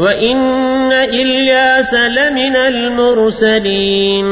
وإن إلياس لمن المرسلين